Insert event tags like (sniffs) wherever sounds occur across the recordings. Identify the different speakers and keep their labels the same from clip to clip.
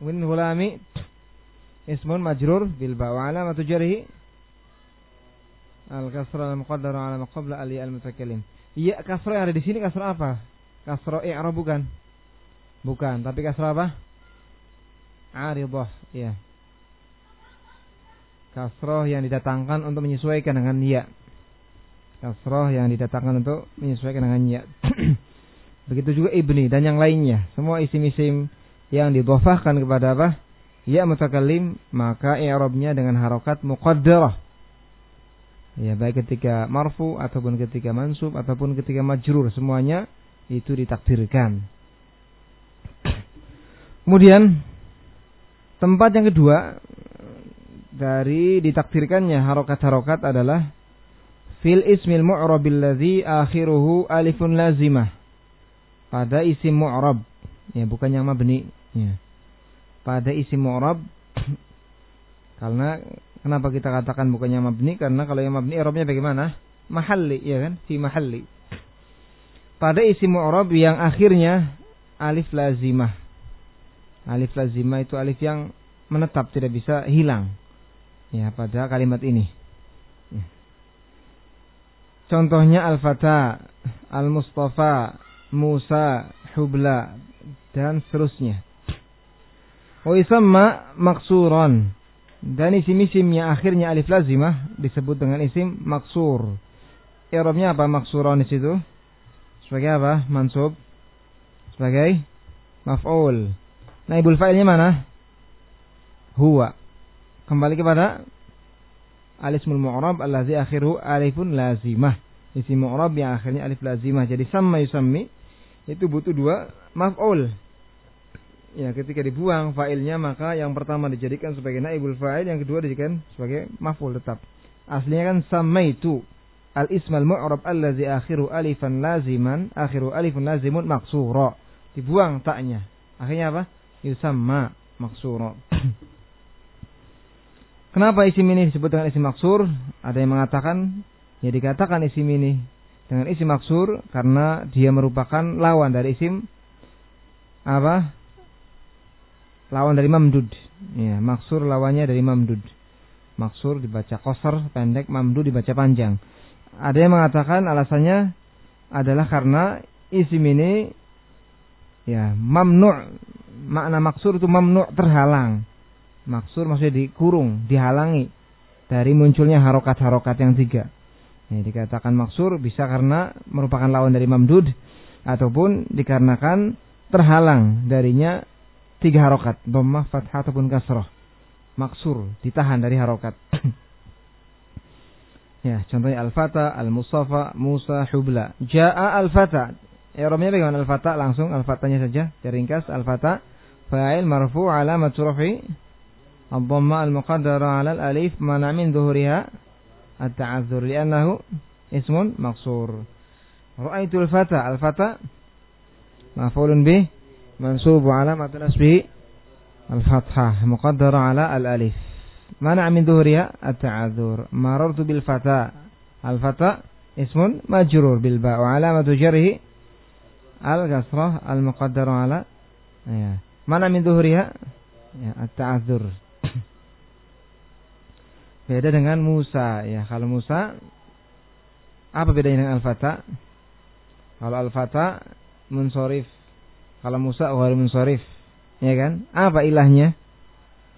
Speaker 1: Win hulami ismun majrur bil ba wa alamatu jarhi al kasra al muqaddar ala ma qabla al al mutakallim. Iya kasra yang ada di sini kasra apa? Kasra i'rab bukan? Bukan, tapi kasra apa? Aridah, ya. Kasroh yang didatangkan untuk menyesuaikan dengan ya. Kasroh yang didatangkan untuk menyesuaikan dengan ya. (clears throat) Begitu juga ibni dan yang lainnya. Semua isim-isim yang didhofahkan kepada apa? Ya mutakallim, maka i'rabnya dengan harokat muqaddarah. Ya, baik ketika marfu ataupun ketika mansub ataupun ketika majrur, semuanya itu ditakdirkan. Kemudian tempat yang kedua dari ditakdirkannya harokat-harokat adalah fil ismil mu'rabil ladzi akhiruhu alifun lazimah. Pada isim mu'rab, ya bukan yang mabni, ya. Pada isim mu'rab (clears throat) karena kenapa kita katakan bukan yang mabni? Karena kalau yang mabni i'rabnya bagaimana? Mahalli, ya kan? Fi mahalli. Pada isim mu'rab yang akhirnya alif lazimah. Alif lazimah itu alif yang menetap tidak bisa hilang ya pada kalimat ini. Ya. Contohnya Al-Fata, Al-Mustafa, Musa, Hubla dan seterusnya. Wa isamma maksuran dan isim-isim akhirnya alif lazimah disebut dengan isim maksur. I'rabnya apa maksuran di situ? Sebagai apa? Mansub. Sebagai maf'ul. Naibul fa'ilnya mana? Huwa kembali kepada alismul mu'rab allazi akhiru alifun lazimah. Isim mu'rab yang akhirnya alif lazimah. Jadi sama yusammi itu butuh dua maf'ul. Ya, ketika dibuang fa'ilnya maka yang pertama dijadikan sebagai naibul fa'il, yang kedua dijadikan sebagai maf'ul tetap. Aslinya kan sama itu al ismal mu'rab allazi akhiru alifan laziman, akhiru alifun lazimun maksura. Dibuang taknya. Akhirnya apa? Yusamma maksura. (coughs) Kenapa isim ini disebut dengan isim maksur? Ada yang mengatakan ya dikatakan isim ini dengan isim maksur karena dia merupakan lawan dari isim apa? Lawan dari mamdud. Ya, maksur lawannya dari mamdud. Maksur dibaca koser pendek, mamdud dibaca panjang. Ada yang mengatakan alasannya adalah karena isim ini ya mamnu' makna maksur itu mamnu' terhalang Maksur maksudnya dikurung, dihalangi dari munculnya harokat-harokat yang tiga. Ini dikatakan maksur bisa karena merupakan lawan dari mamdud ataupun dikarenakan terhalang darinya tiga harokat, dhammah, fathah ataupun kasroh. Maksur ditahan dari harokat. (clears throat) ya, contohnya al-fata, al-musafa, Musa, Hubla. Ja'a al-fata. Iromnya bagaimana al-fata? Langsung al-fatanya saja. Ringkas al-fata. Fa'il marfu alamat rafi الضمة المقدرة على الألif منع من ظهورها التعذر لأنه اسم مقصور رأيت الفتى الفتى مفعول به منصوب على نصبه الفتحة مقدرة على الألف منع من ظهورها التعذر مررت بالفتى الفتى اسم مجرور بالباء وعلامة جره الكسرة المقدرة على منع من ظهورها التعذر Beda dengan Musa ya. Kalau Musa apa bedanya dengan Al-Fata? Kalau Al-Fata munsorif. kalau Musa ghair munsorif. Ya kan? Apa ilahnya?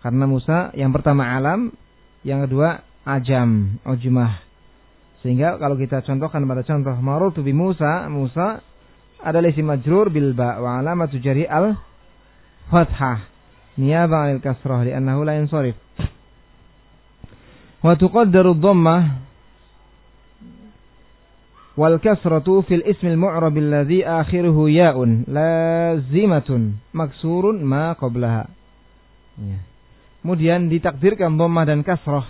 Speaker 1: Karena Musa yang pertama alam, yang kedua ajam, ujmah. Sehingga kalau kita contohkan pada contoh marutu bi Musa, Musa adalah isim majrur bil ba wa alamatu jari al fathah niyaba 'anil kasrah li'annahu la yansarif wal kasratu fil ismil mu'rab alladhi akhiruhu ya'un lazimatun maksurun ma qablaha. Ya. Kemudian ditakdirkan dhamma dan kasrah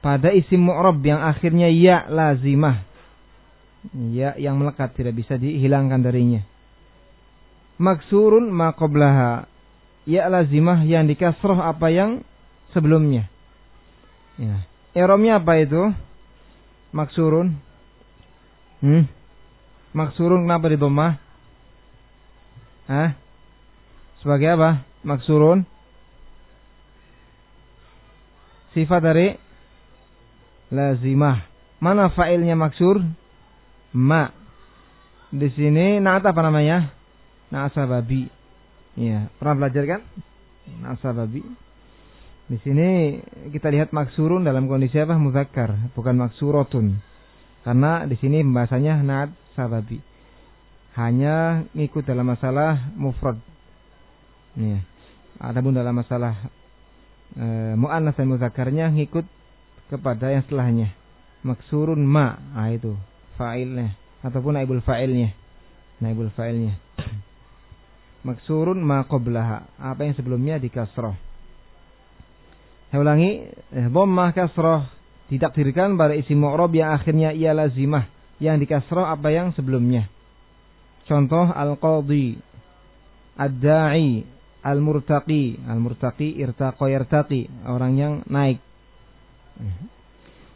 Speaker 1: pada isim mu'rab yang akhirnya ya lazimah. Ya yang melekat tidak bisa dihilangkan darinya. Maksurun ma qablaha. Ya lazimah yang dikasrah apa yang sebelumnya. Ya. Eromnya apa itu? Maksurun. Hmm? Maksurun kenapa di domah? Hah? sebagai apa? Maksurun. Sifat dari lazimah. Mana fa'ilnya maksur? Ma. Di sini naat apa namanya? Naat sababi. Iya, pernah belajar kan? Naat sababi. Di sini kita lihat maksurun dalam kondisi apa? Muzakkar, bukan maksurotun. Karena di sini pembahasannya naat sababi. Hanya ngikut dalam masalah mufrad. Ya. Adapun dalam masalah e, muannas dan muzakkarnya ngikut kepada yang setelahnya. Maksurun ma, ah itu fa'ilnya ataupun naibul fa'ilnya. Naibul fa'ilnya. Maksurun ma qablaha, apa yang sebelumnya di kasrah. Saya ulangi, eh, dhammah kasrah ditakdirkan pada isi mu'rab yang akhirnya ia lazimah yang dikasrah apa yang sebelumnya. Contoh al-qadhi, ad-da'i, al-murtaqi, al-murtaqi irtaqa yartaqi, orang yang naik.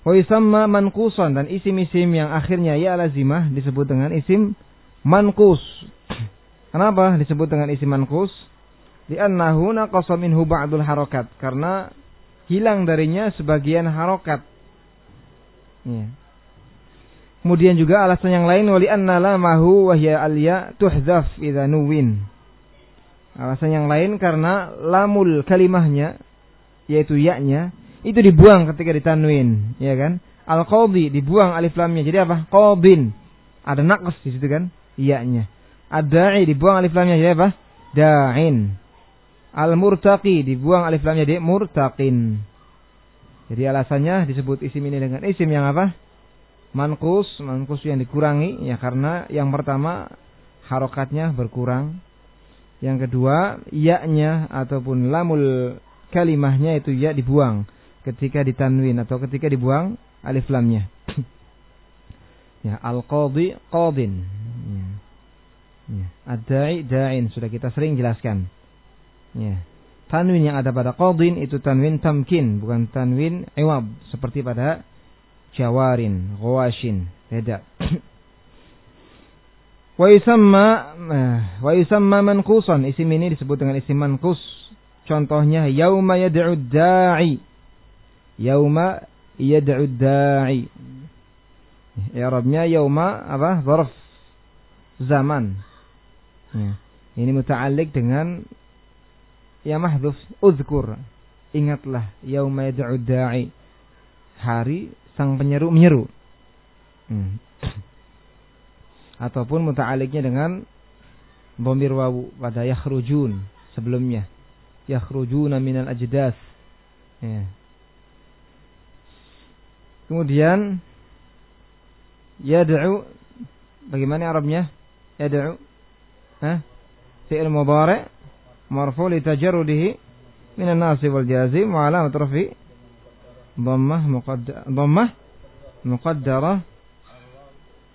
Speaker 1: Wa yusamma manqusan dan isim-isim yang akhirnya ya lazimah disebut dengan isim manqus. Kenapa disebut dengan isim manqus? Li'annahu naqasa minhu ba'dul harakat. Karena hilang darinya sebagian harokat. Ya. Kemudian juga alasan yang lain wali anna lamahu wahya alya tuhzaf idza nuwin. Alasan yang lain karena lamul kalimahnya yaitu ya-nya itu dibuang ketika ditanwin, ya kan? Al qadi dibuang alif lamnya. Jadi apa? Qadin. Ada naqs di situ kan? Ya-nya. Ad-da'i dibuang alif lamnya jadi apa? Da'in. Al-murtaqi dibuang alif lamnya di murtaqin. Jadi alasannya disebut isim ini dengan isim yang apa? Mankus, mankus yang dikurangi ya karena yang pertama harokatnya berkurang. Yang kedua, ya-nya ataupun lamul kalimahnya itu ya dibuang ketika ditanwin atau ketika dibuang alif lamnya. (clears throat) ya, al-qadi qadin. Ya. Ya. Ad-da'i da'in sudah kita sering jelaskan. Ya. Tanwin yang ada pada qadin itu tanwin tamkin, bukan tanwin iwab seperti pada jawarin, ghawashin. Beda. (clears throat) wa yusamma eh, wa yusamma manqusan. Isim ini disebut dengan isim manqus. Contohnya yauma yad'u da'i. Yauma yad'u da'i. Arabnya yauma apa? Zaman. Ya. Ini muta'alliq dengan ya mahdhuf uzkur. Ingatlah yauma yad'u da'i. Hari sang penyeru menyeru. Hmm. (clears throat) ataupun muta'aliknya dengan bomir wawu pada yakhrujun sebelumnya. Yakhrujuna minal ajdas. Ya. kemudian yad'u bagaimana Arabnya? Yad'u Hah? fi'il mudhari' marfu li tajarrudihi min an-nasib wal jazim wa alamat rafi dhammah muqaddar dhammah muqaddarah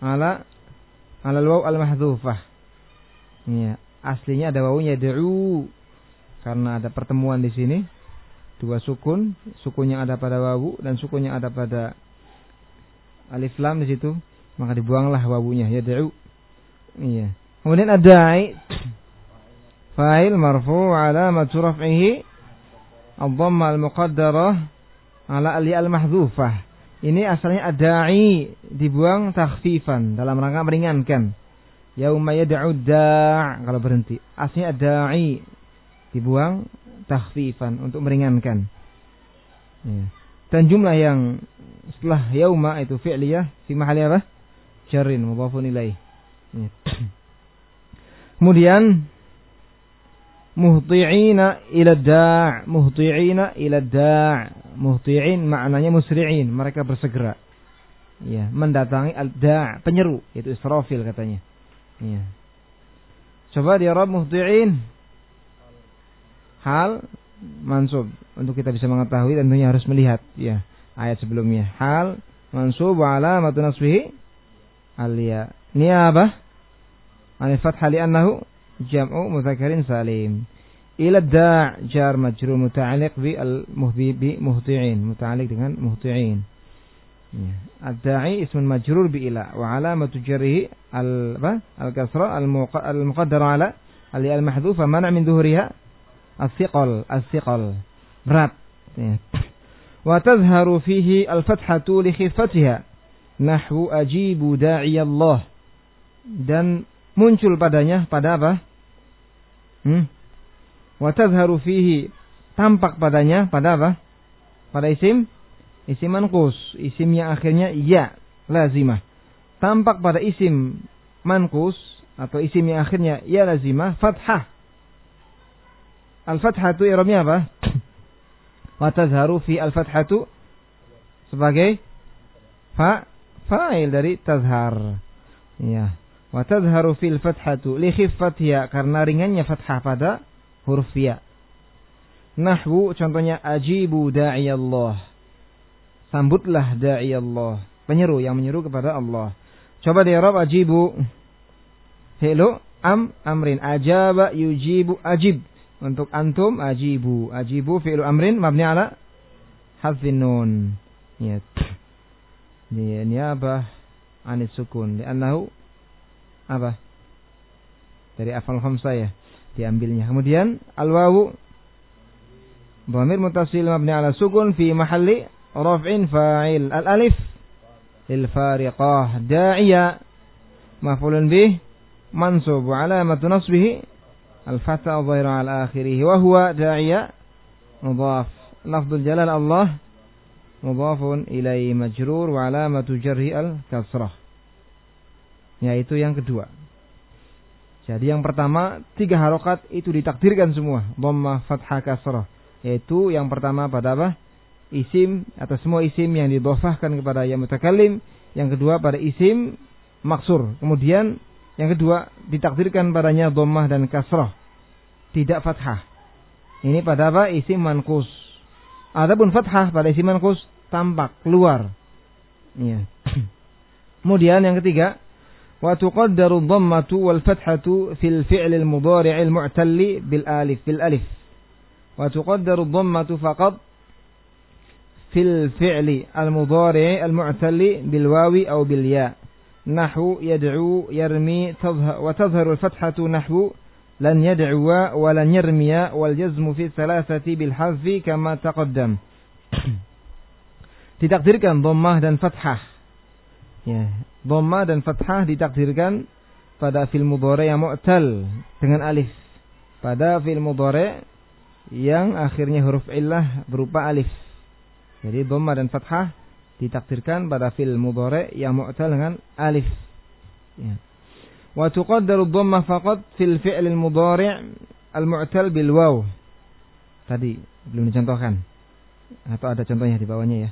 Speaker 1: ala ala al-waw al-mahdhufah. Ya, aslinya ada wawunya da'u karena ada pertemuan di sini dua sukun, sukunnya ada pada wawu dan sukunnya ada pada alif lam di situ, maka dibuanglah wawunya ya da'u. Iya. Kemudian ada Fa'il marfu alamat raf'ihi ad-dhamma al-muqaddarah ala ali al-mahdhufah. Ini asalnya adai dibuang takhfifan dalam rangka meringankan. Yauma yad'u da' kalau berhenti. Aslinya adai dibuang takhfifan untuk meringankan. Ya. Dan jumlah yang setelah yauma itu fi'liyah fi mahalli apa? Jarrin mudhafun ilaih. Ya. (clears throat) Kemudian muhti'ina ila da' muhti'ina ila da' muhti'in maknanya musri'in mereka bersegera. Ya mendatangi al-da' penyeru itu Israfil katanya. Ya. Coba di Arab muhti'in. Hal mansub untuk kita bisa mengetahui tentunya harus melihat ya ayat sebelumnya. Hal mansub alamatu nasbihi al-ya. Ini apa? Anil jam'u mudzakarin salim. Ila da' jar majrur muta'alliq bi al bi muhti'in, muta'alliq dengan muhti'in. Ya. Ad-da'i ismun majrur bi ila wa alamatu jarrihi al al kasra al muqaddara ala al al mahdhufa mana min dhuhriha as-siqal as-siqal berat ya. wa tazharu fihi al-fathatu li khifatiha nahwu ajibu da'i Allah dan muncul padanya pada apa hmm? wa tazharu fihi tampak padanya pada apa pada isim isim manqus isim yang akhirnya ya lazimah tampak pada isim manqus atau isim yang akhirnya ya lazimah fathah. Al-fathatu i'rabnya apa? (coughs) Wa tazharu fi al-fathatu sebagai fa fa'il dari tazhar. Ya. Wa tazharu fil fathatu li khiffatiha karena ringannya fathah pada huruf ya. Nahwu contohnya ajibu da'i Allah. Sambutlah da'i Allah. Penyeru yang menyeru kepada Allah. Coba di Arab ajibu fi'lu am amrin ajaba yujibu ajib untuk antum ajibu ajibu fi'lu amrin mabni ala hadfin nun ya dia niabah anis sukun li'annahu apa? Dari afal khamsah ya diambilnya. Kemudian al wawu dhamir mutasil mabni ala sukun fi mahalli raf'in fa'il. Al alif lil fariqah da'iya. Maf'ulun bih mansub alamatu nasbihi. Al-fatha dhahir ala akhirih wa huwa da'iya. Mudhaf. Lafdul jalal Allah. Mudhafun ilai majrur wa alamatu jarhi al-kasrah yaitu yang kedua jadi yang pertama tiga harokat itu ditakdirkan semua dhammah fathah kasrah yaitu yang pertama pada apa isim atau semua isim yang didhofahkan kepada yang mutakallim yang kedua pada isim maksur kemudian yang kedua, ditakdirkan padanya dhammah dan kasrah, tidak fathah. Ini pada apa? Isim mankus. Adapun fathah pada isim mankus tampak keluar. Ya. (clears throat) Kemudian yang ketiga, وتقدر الضمة والفتحة في الفعل المضارع المعتل بالآلف بالألف. وتقدر الضمة فقط في الفعل المضارع المعتل بالواو أو بالياء. نحو يدعو يرمي تظهر وتظهر الفتحة نحو لن يدعو ولن يرمي والجزم في الثلاثة بالحذف كما تقدم. ditakdirkan كان dan فتحة ya dhammah dan fathah ditakdirkan pada fil mudhari yang mu'tal dengan alif pada fil mudhari yang akhirnya huruf illah berupa alif jadi dhammah dan fathah ditakdirkan pada fil mudhari yang mu'tal dengan alif. Ya. Wa tuqaddaru dhammah faqat fil fi'l mudhari' al mu'tal bil waw. Tadi belum dicontohkan. Atau ada contohnya di bawahnya ya.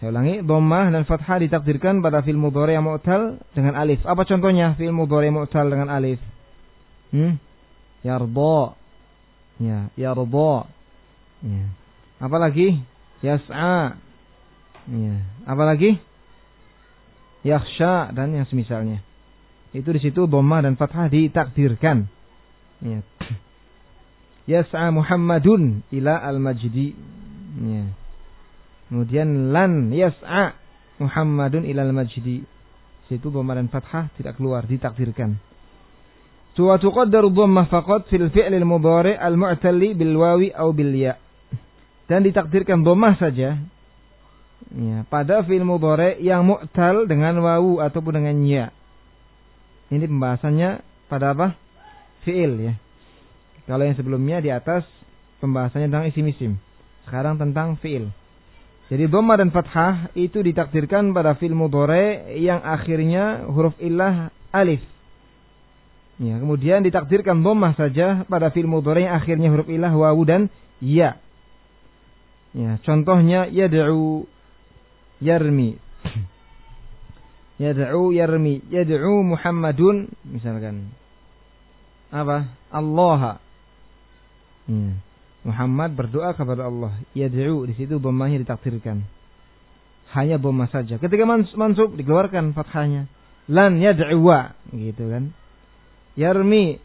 Speaker 1: Saya ulangi, dhammah dan fathah ditakdirkan pada fil mudhari yang mu'tal dengan alif. Apa contohnya fil mudhari mu'tal dengan alif? Hmm? Yarda. Ya, yarda. Ya. Apalagi? Yas'a. Ya. Apalagi? Yakhsha dan yang semisalnya. Itu di situ dhamma dan fathah ditakdirkan. Ya. (clears throat) Yas'a Muhammadun ila al-majdi. Ya. Kemudian lan yas'a Muhammadun ila al-majdi. Situ dhamma dan fathah tidak keluar, ditakdirkan. Wa tuqaddaru dhamma faqat fil fi'l al-mudhari' al-mu'talli bil wawi aw bil ya. Dan ditakdirkan dhammah saja Ya, pada fi'il mudhari yang mu'tal dengan wawu ataupun dengan ya. Ini pembahasannya pada apa? Fi'il ya. Kalau yang sebelumnya di atas pembahasannya tentang isim-isim. Sekarang tentang fi'il. Jadi dhamma dan fathah itu ditakdirkan pada fi'il mudhari yang akhirnya huruf illah alif. Ya, kemudian ditakdirkan dhammah saja pada fi'il mudhari yang akhirnya huruf illah wawu dan ya. Ya, contohnya yad'u yarmi yad'u yarmi yad'u Muhammadun misalkan apa Allah hmm. Muhammad berdoa kepada Allah. Yad'u di situ dhammahnya ditakdirkan. Hanya dhamma saja. Ketika mansub dikeluarkan fathahnya. Lan yad'uwa gitu kan. Yarmi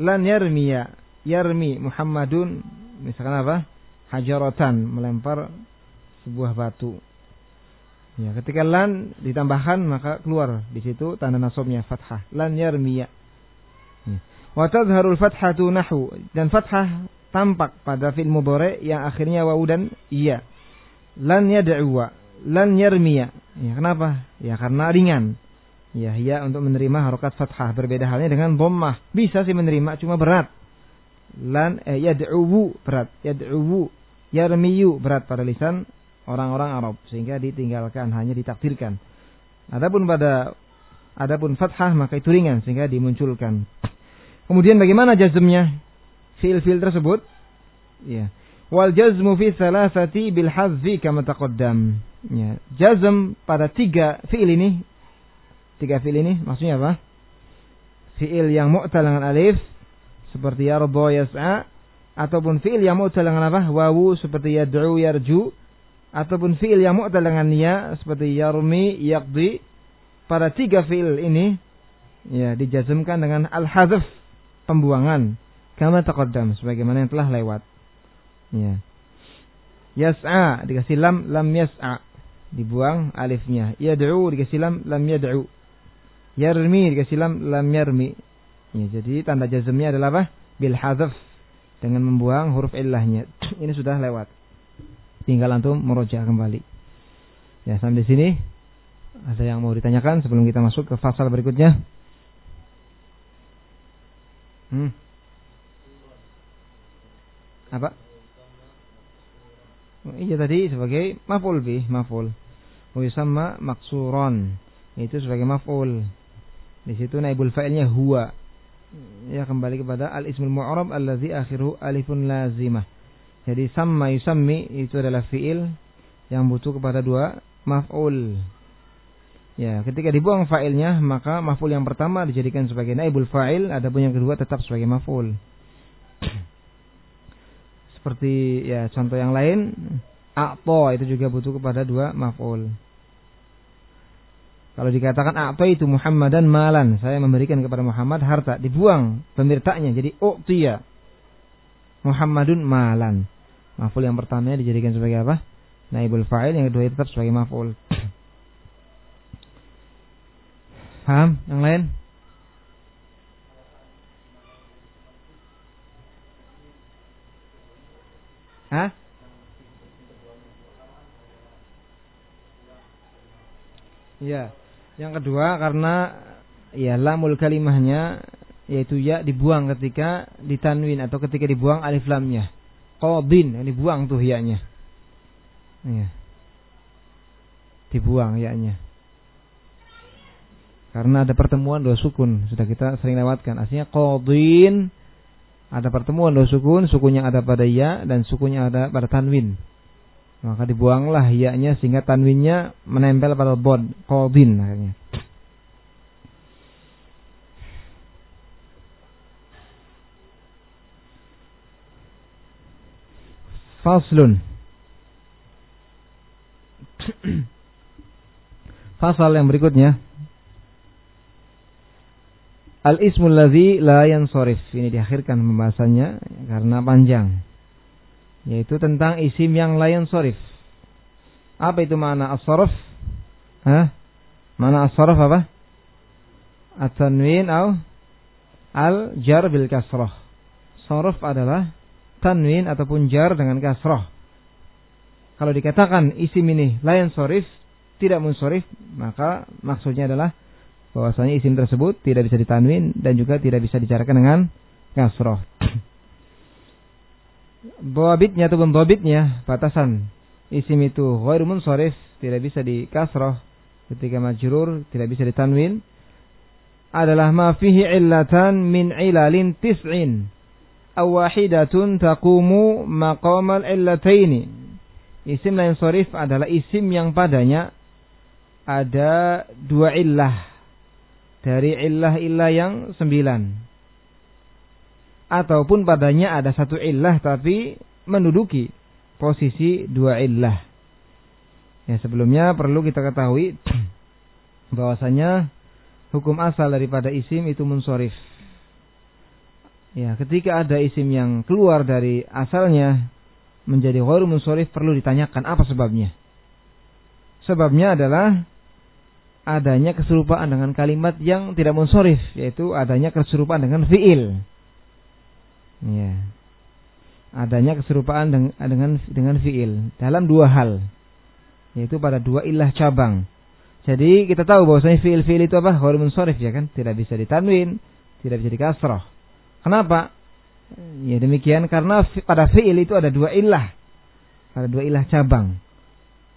Speaker 1: lan yarmiya. Yarmi Muhammadun misalkan apa? Hajaratan melempar sebuah batu. Ya, ketika lan ditambahkan maka keluar di situ tanda nasabnya fathah. Lan yarmiya. Ya. Wa tadharul fathatu nahu dan fathah tampak pada fi'il mudhari yang akhirnya wawu dan iya. Lan yad'u lan yarmiya. Ya, kenapa? Ya karena ringan. Ya, ya untuk menerima harokat fathah berbeda halnya dengan dhammah. Bisa sih menerima cuma berat. Lan eh, yad'u berat, yad'u yarmiyu berat pada lisan orang-orang Arab sehingga ditinggalkan hanya ditakdirkan. Adapun pada adapun fathah maka itu ringan sehingga dimunculkan. Kemudian bagaimana jazmnya? Fiil-fiil tersebut ya. Wal jazmu fi salasati bil hazzi kama taqaddam. Ya, jazm pada tiga fiil ini tiga fiil ini maksudnya apa? Fiil yang mu'tal dengan alif seperti yarda yas'a ataupun fiil yang mu'tal dengan apa? Wawu seperti yad'u yarju ataupun fiil yang mu'tal dengan ya seperti yarmi yaqdi pada tiga fiil ini ya dijazmkan dengan al-hadzf pembuangan kama taqaddam sebagaimana yang telah lewat. Ya. Yas'a dikasih lam lam yas'a dibuang alifnya. Yad'u dikasih lam lam yad'u. Yarmi dikasih lam lam yarmi. Ya, jadi tanda jazmnya adalah apa? Bil hadzaf dengan membuang huruf illahnya. (clears throat) Ini sudah lewat. Tinggal antum meroja kembali. Ya, sampai sini ada yang mau ditanyakan sebelum kita masuk ke fasal berikutnya? Hmm. Apa? Iya tadi sebagai maf'ul bih, maf'ul. sama maksuron. Itu sebagai maf'ul. Di situ naibul fa'ilnya huwa. Ya kembali kepada al ismul mu'rab allazi akhiru alifun lazimah. Jadi sama yusammi itu adalah fi'il yang butuh kepada dua maf'ul. Ya, ketika dibuang fa'ilnya maka maf'ul yang pertama dijadikan sebagai naibul fa'il, adapun yang kedua tetap sebagai maf'ul. Seperti ya contoh yang lain, a'to itu juga butuh kepada dua maf'ul. Kalau dikatakan a'to itu Muhammad dan malan, saya memberikan kepada Muhammad harta, dibuang pemirtanya jadi u'tiya. Muhammadun malan. Maf'ul yang pertama dijadikan sebagai apa? Naibul fa'il, yang kedua tetap sebagai maf'ul. (clears throat) Paham? Yang lain? Hah? Ya. Yang kedua karena ya lamul kalimahnya yaitu ya dibuang ketika ditanwin atau ketika dibuang alif lamnya. Qadin yang dibuang tuh ya-nya. Ya. Dibuang ya-nya. Karena ada pertemuan dua sukun, sudah kita sering lewatkan. Aslinya qadin ada pertemuan dua sukun, sukunya ada pada ya dan sukunya ada pada tanwin. Maka dibuanglah ya-nya sehingga tanwinnya menempel pada bod, qadin akhirnya. Faslun. (coughs) Fasal yang berikutnya Al ismul ladzi la yansorif. Ini diakhirkan pembahasannya karena panjang. Yaitu tentang isim yang la yansorif. Apa itu mana as-sarf? Hah? Mana as-sarf apa? At-tanwin atau al-jar bil kasrah. Sarf adalah tanwin ataupun jar dengan kasrah. Kalau dikatakan isim ini la yansorif, tidak munsorif, maka maksudnya adalah bahwasanya isim tersebut tidak bisa ditanwin dan juga tidak bisa dicarakan dengan kasroh. (clears throat) Bobitnya atau bobitnya batasan isim itu ghairu munsharif tidak bisa di kasroh ketika majrur tidak bisa ditanwin adalah ma fihi illatan min ilalin tis'in. Aw wahidatun taqumu maqamal illataini. Isim lain sorif adalah isim yang padanya ada dua illah dari illah-illah yang sembilan. Ataupun padanya ada satu illah tapi menduduki posisi dua illah. Ya sebelumnya perlu kita ketahui (clears throat) bahwasanya hukum asal daripada isim itu munsorif. Ya, ketika ada isim yang keluar dari asalnya menjadi ghairu munsorif perlu ditanyakan apa sebabnya. Sebabnya adalah adanya keserupaan dengan kalimat yang tidak munsorif yaitu adanya keserupaan dengan fiil. Ya. Adanya keserupaan dengan dengan, dengan fiil dalam dua hal yaitu pada dua ilah cabang. Jadi kita tahu bahwasanya fiil-fiil itu apa? Ghair munsorif ya kan? Tidak bisa ditanwin, tidak bisa dikasrah. Kenapa? Ya demikian karena pada fiil itu ada dua ilah. Ada dua ilah cabang.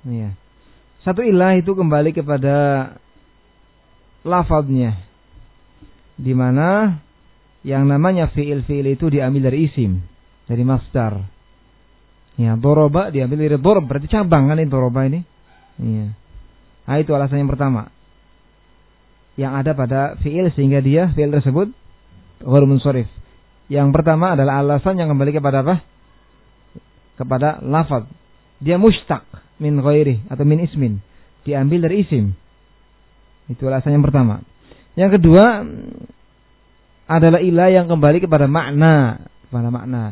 Speaker 1: Ya. Satu ilah itu kembali kepada lafadznya. Di mana yang namanya fiil-fiil itu diambil dari isim, dari masdar. Ya, doroba diambil dari dorob, berarti cabang kan ini doroba ini. Iya. Nah, itu alasan yang pertama. Yang ada pada fiil sehingga dia fiil tersebut ghair munsorif. Yang pertama adalah alasan yang kembali kepada apa? Kepada lafaz. Dia mustaq min ghairi atau min ismin. Diambil dari isim. Itu alasan yang pertama. Yang kedua adalah ilah yang kembali kepada makna, kepada makna.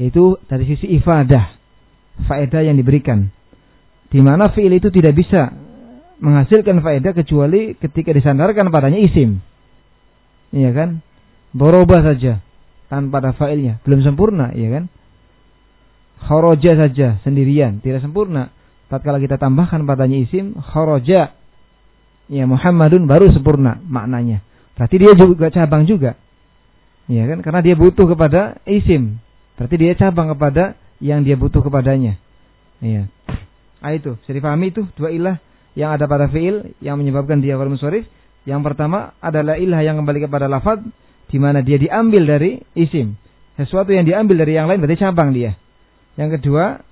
Speaker 1: Yaitu dari sisi ifadah, faedah yang diberikan. Di mana fiil itu tidak bisa menghasilkan faedah kecuali ketika disandarkan padanya isim. Iya kan? Boroba saja tanpa ada failnya, belum sempurna, ya kan? Khoroja saja sendirian, tidak sempurna. Tatkala kita tambahkan padanya isim khoroja, ya Muhammadun baru sempurna maknanya. Berarti dia juga cabang juga. Ya kan? Karena dia butuh kepada isim. Berarti dia cabang kepada yang dia butuh kepadanya. Iya. Ah itu, bisa dipahami itu dua ilah yang ada pada fiil yang menyebabkan dia musharif. Yang pertama adalah ilah yang kembali kepada lafaz di mana dia diambil dari isim. Sesuatu yang diambil dari yang lain berarti cabang dia. Yang kedua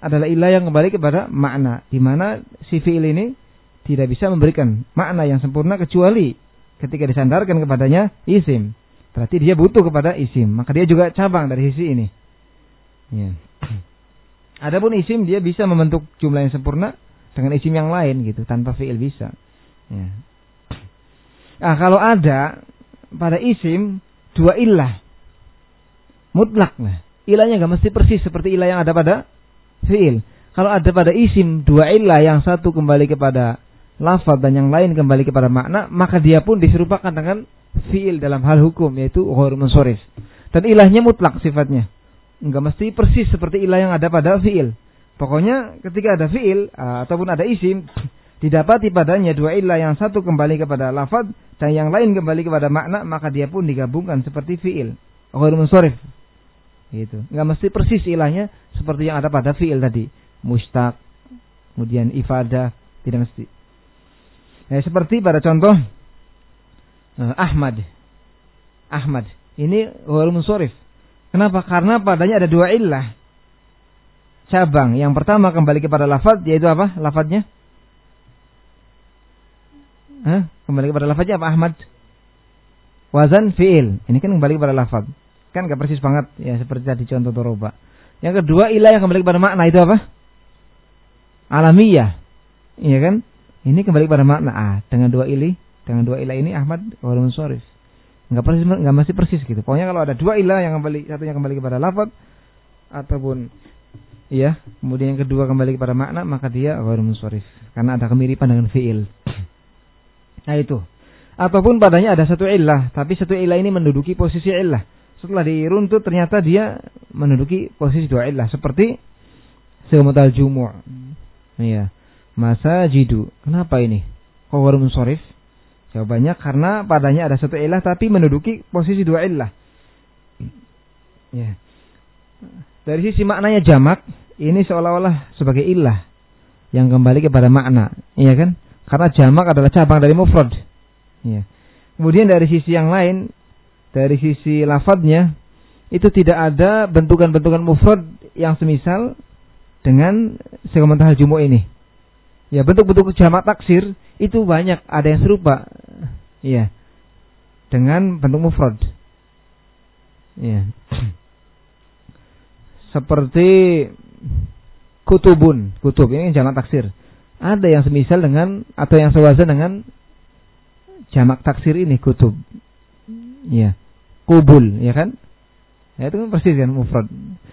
Speaker 1: adalah ilah yang kembali kepada makna, di mana si fiil ini tidak bisa memberikan makna yang sempurna kecuali ketika disandarkan kepadanya isim. Berarti dia butuh kepada isim, maka dia juga cabang dari sisi ini. Ya. (clears throat) Adapun isim dia bisa membentuk jumlah yang sempurna dengan isim yang lain gitu, tanpa fiil bisa. Ya. Nah, (clears throat) kalau ada pada isim dua ilah. Mutlak lah. Ilahnya nggak mesti persis seperti ilah yang ada pada fiil. Kalau ada pada isim dua ilah yang satu kembali kepada lafaz dan yang lain kembali kepada makna, maka dia pun diserupakan dengan fiil dalam hal hukum yaitu ghair munsorif. Dan ilahnya mutlak sifatnya. Enggak mesti persis seperti ilah yang ada pada fiil. Pokoknya ketika ada fiil ataupun ada isim (sniffs) didapati padanya dua ilah yang satu kembali kepada lafaz dan yang lain kembali kepada makna maka dia pun digabungkan seperti fiil ghair gitu. Nggak mesti persis ilahnya seperti yang ada pada fiil tadi. Mustaq kemudian ifadah tidak mesti. Nah, seperti pada contoh uh, Ahmad. Ahmad. Ini ghair munsharif kenapa? Karena padanya ada dua ilah. Cabang. Yang pertama kembali kepada lafaz yaitu apa lafadznya? Hah? Kembali kepada lafaznya apa Ahmad? Wazan fi'il. Ini kan kembali kepada lafaz. Kan gak persis banget ya seperti tadi contoh doroba. Yang kedua ilah yang kembali kepada makna itu apa? Alamiah. Iya kan? Ini kembali kepada makna. Ah, dengan dua ilah, dengan dua ilah ini Ahmad walaupun sorif. Enggak persis enggak masih persis gitu. Pokoknya kalau ada dua ilah yang kembali satunya kembali kepada lafaz ataupun iya, kemudian yang kedua kembali kepada makna maka dia walaupun sorif karena ada kemiripan dengan fiil. Nah itu. Ataupun padanya ada satu illah, tapi satu illah ini menduduki posisi illah. Setelah diruntut ternyata dia menduduki posisi dua illah seperti semutal jumu'. Iya. Masa jidu. Kenapa ini? Kok baru munsorif? Jawabannya karena padanya ada satu illah tapi menduduki posisi dua illah. Ya. Dari sisi maknanya jamak, ini seolah-olah sebagai illah yang kembali kepada makna, iya kan? Karena jamak adalah cabang dari mufrad. Ya. Kemudian dari sisi yang lain, dari sisi lafadznya, itu tidak ada bentukan-bentukan mufrad yang semisal dengan sekomentar jumu ini. Ya, bentuk-bentuk jamak taksir itu banyak, ada yang serupa. Ya. Dengan bentuk mufrad. Ya. Seperti kutubun, kutub ini jamak taksir. Ada yang semisal dengan atau yang sewazan dengan jamak taksir ini kutub. Ya. Kubul, ya kan? Ya, itu kan persis kan mufrad.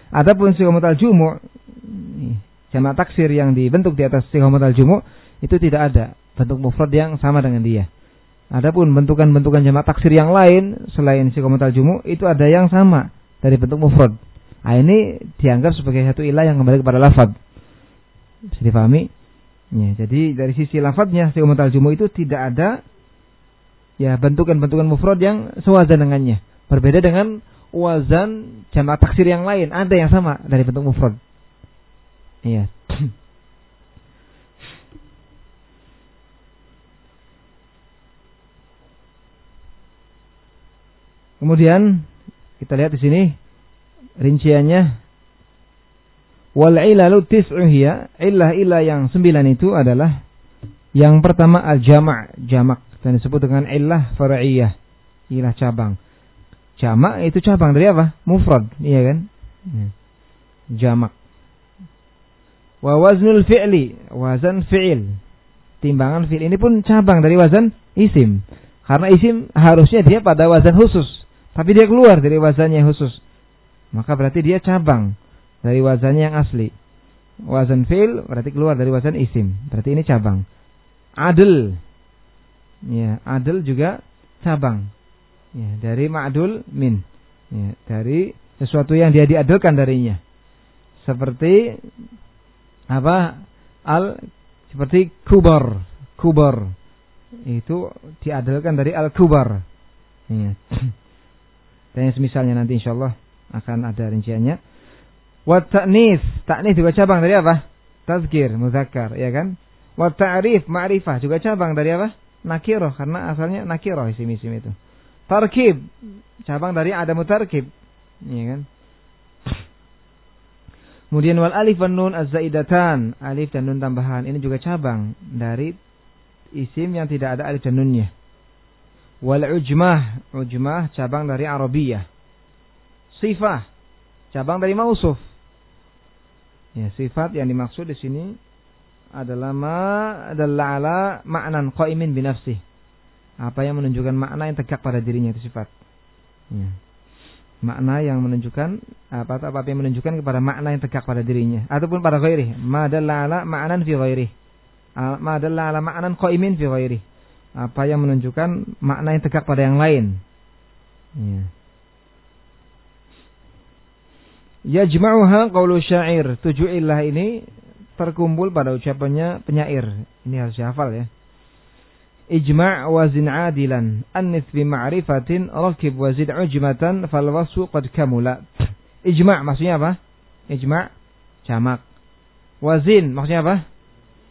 Speaker 1: Adapun sihomatal jumu jamak taksir yang dibentuk di atas sihomatal jumu itu tidak ada bentuk mufrad yang sama dengan dia. Adapun bentukan-bentukan jamak taksir yang lain selain si komentar jumu itu ada yang sama dari bentuk mufrad. Nah, ini dianggap sebagai satu ilah yang kembali kepada lafad. Bisa dipahami? Ya, jadi dari sisi lafadznya si komentar jumu itu tidak ada ya bentukan-bentukan mufrad yang sewazan dengannya. Berbeda dengan wazan jamak taksir yang lain, ada yang sama dari bentuk mufrad. Iya. (clears throat) Kemudian kita lihat di sini rinciannya wal ilalu tis'u hiya illah illah yang sembilan itu adalah yang pertama al jama' jamak dan disebut dengan illah far'iyah ilah cabang jamak itu cabang dari apa mufrad iya kan hmm. jamak wa waznul fi'li wazan fi'il timbangan fi'il ini pun cabang dari wazan isim karena isim harusnya dia pada wazan khusus tapi dia keluar dari wazannya khusus. Maka berarti dia cabang dari wazannya yang asli. Wazan fil berarti keluar dari wazan isim. Berarti ini cabang. Adil. Ya, adil juga cabang. Ya, dari ma'dul min. Ya, dari sesuatu yang dia diadilkan darinya. Seperti apa? Al seperti kubar. Kubar. Itu diadilkan dari al-kubar. Ya. (clears throat) Dan yang semisalnya nanti insya Allah akan ada rinciannya. Wa ta'nis, ta'nis juga cabang dari apa? Tazkir, muzakkar, ya kan? Wa ta'rif, ma'rifah juga cabang dari apa? Nakiroh, karena asalnya nakiroh isim-isim itu. Tarkib, cabang dari ada mutarkib, ya kan? Kemudian wal alif dan nun az-zaidatan, alif dan nun tambahan, ini juga cabang dari isim yang tidak ada alif dan nunnya. Wal ujmah, ujmah cabang dari Arabiyah. Sifah, cabang dari mausuf. Ya, sifat yang dimaksud di sini adalah ma adalah ala ma'nan qaimin binafsi. Apa yang menunjukkan makna yang tegak pada dirinya itu sifat. Ya. Makna yang menunjukkan apa apa yang menunjukkan kepada makna yang tegak pada dirinya ataupun pada ghairi. Ma dalla ala ma'nan fi ghairi. Ma dalla ala ma'nan qaimin fi ghairi apa yang menunjukkan makna yang tegak pada yang lain. Ya. Yajma'uha qawlu syair. Tujuh ilah ini terkumpul pada ucapannya penyair. Ini harus dihafal ya. Ijma' wazin adilan. Annis bi ma'rifatin rakib wazid ujmatan fal wasu qad kamula. Ijma' maksudnya apa? Ijma' jamak. Wazin maksudnya apa?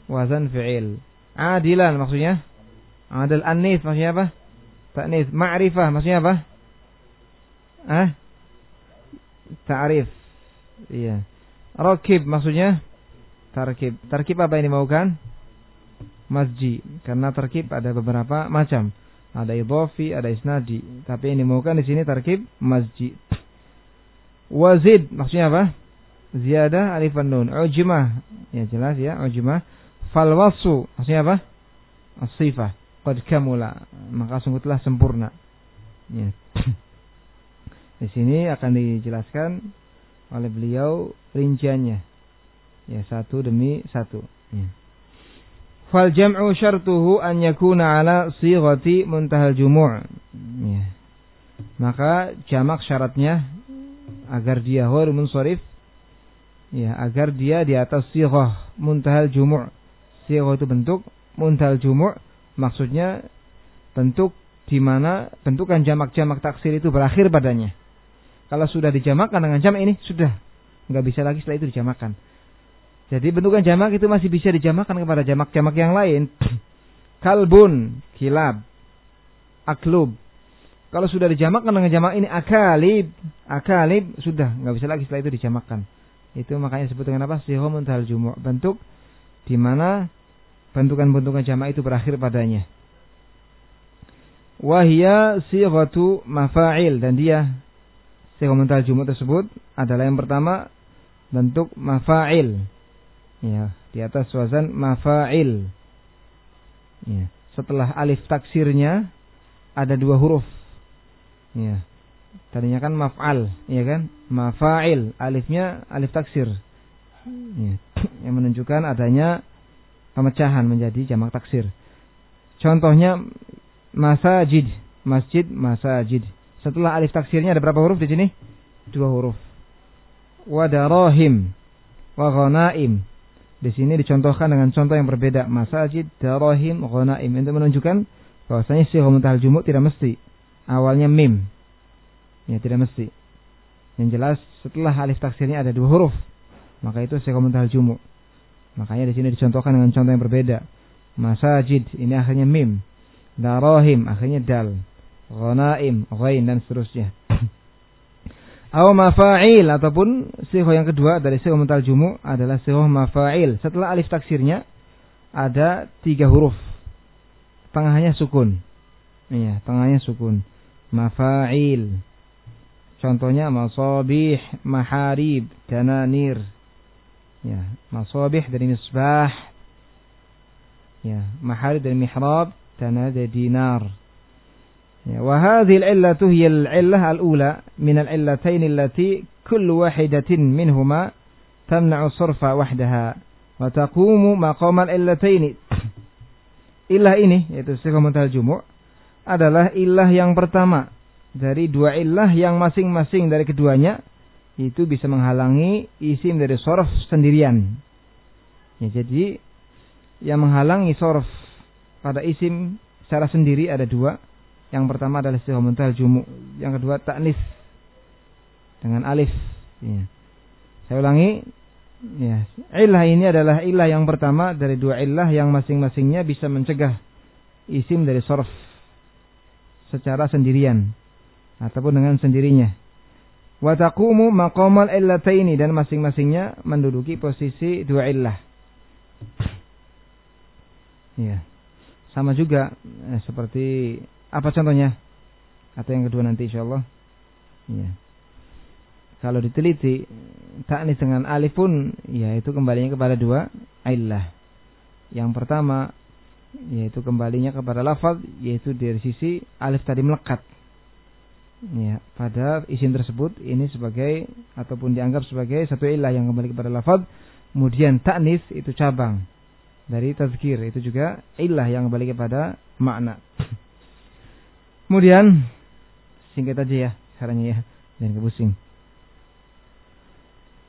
Speaker 1: Wazan fi'il. Adilan maksudnya Adal anis maksudnya apa? Ta'nis. Ma'rifah maksudnya apa? Ah? Ta'rif. Iya. Rakib maksudnya tarkib. Tarkib apa yang dimaukan? Masji. Karena tarkib ada beberapa macam. Ada idhafi, ada isnadi. Tapi yang dimaukan di sini tarkib masji. Wazid maksudnya apa? Ziyadah alif nun. Ujmah. Ya jelas ya, ujmah. Falwasu maksudnya apa? As-sifah qad kamula maka sungguh telah sempurna ya. di sini akan dijelaskan oleh beliau rinciannya ya satu demi satu ya. fal jam'u syartuhu an yakuna ala sighati muntahal jumu' ya. maka jamak syaratnya agar dia hur munsharif ya agar dia di atas sighah muntahal jumu' sighah itu bentuk muntahal jumu' Maksudnya bentuk di mana bentukan jamak-jamak taksir itu berakhir padanya. Kalau sudah dijamakkan dengan jamak ini sudah nggak bisa lagi setelah itu dijamakan. Jadi bentukan jamak itu masih bisa dijamakan kepada jamak-jamak yang lain. (clears throat) Kalbun, kilab, aklub. Kalau sudah dijamakkan dengan jamak ini akalib, akalib sudah nggak bisa lagi setelah itu dijamakan. Itu makanya disebut dengan apa? Sihomun tal jumu' bentuk di mana bentukan-bentukan jamak itu berakhir padanya. Wahia sighatu mafa'il dan dia sighah mental jumut tersebut adalah yang pertama bentuk mafa'il. Ya, di atas wazan mafa'il. Ya, setelah alif taksirnya ada dua huruf. Ya. Tadinya kan maf'al, ya kan? Mafa'il, alifnya alif taksir. Ya. (clears throat) Yang menunjukkan adanya pemecahan menjadi jamak taksir. Contohnya masajid, masjid, masajid. Setelah alif taksirnya ada berapa huruf di sini? Dua huruf. Wadarahim, wa ghanaim. Di sini dicontohkan dengan contoh yang berbeda. Masajid, darahim, ghanaim. Itu menunjukkan bahwasanya si mutahal jumuk tidak mesti. Awalnya mim. Ya, tidak mesti. Yang jelas setelah alif taksirnya ada dua huruf. Maka itu si mutahal jumuk. Makanya di sini dicontohkan dengan contoh yang berbeda. Masajid ini akhirnya mim. Darahim akhirnya dal. Ghanaim, ghain dan seterusnya. Aw mafa'il ataupun sihah yang kedua dari sihah mental jumu adalah sihah mafa'il. Setelah alif taksirnya ada tiga huruf. Tengahnya sukun. Iya, tengahnya sukun. Mafa'il. Contohnya masabih, maharib, dananir. Ya, masabih dari misbah. Ya, maharib dari mihrab, tanah dari dinar. Ya, wa hadhil illatu hiya al-illah al-ula min al-illatain allati kullu wahidatin minhuma tamna'u surfa wahdaha wa taqumu maqama al-illatain. (clears throat) Illah ini yaitu sifat mutal adalah illah yang pertama dari dua illah yang masing-masing dari keduanya itu bisa menghalangi isim dari sorof sendirian. Ya, jadi yang menghalangi sorof pada isim secara sendiri ada dua, yang pertama adalah muntal jumu. Yang kedua taknis dengan alif. Ya. Saya ulangi. Ya. Ilah ini adalah ilah yang pertama dari dua ilah yang masing-masingnya bisa mencegah isim dari sorf secara sendirian ataupun dengan sendirinya. Watakumu maqamal illataini dan masing-masingnya menduduki posisi dua illah. Ya. Sama juga eh, seperti apa contohnya? Atau yang kedua nanti insya Allah. Ya. Kalau diteliti taknis dengan alif pun ya itu kembalinya kepada dua illah. Yang pertama yaitu kembalinya kepada lafaz yaitu dari sisi alif tadi melekat. Ya, pada isim tersebut ini sebagai ataupun dianggap sebagai satu ilah yang kembali kepada lafaz. Kemudian taknis itu cabang dari tazkir itu juga ilah yang kembali kepada makna. Kemudian singkat aja ya caranya ya, jangan kebusing.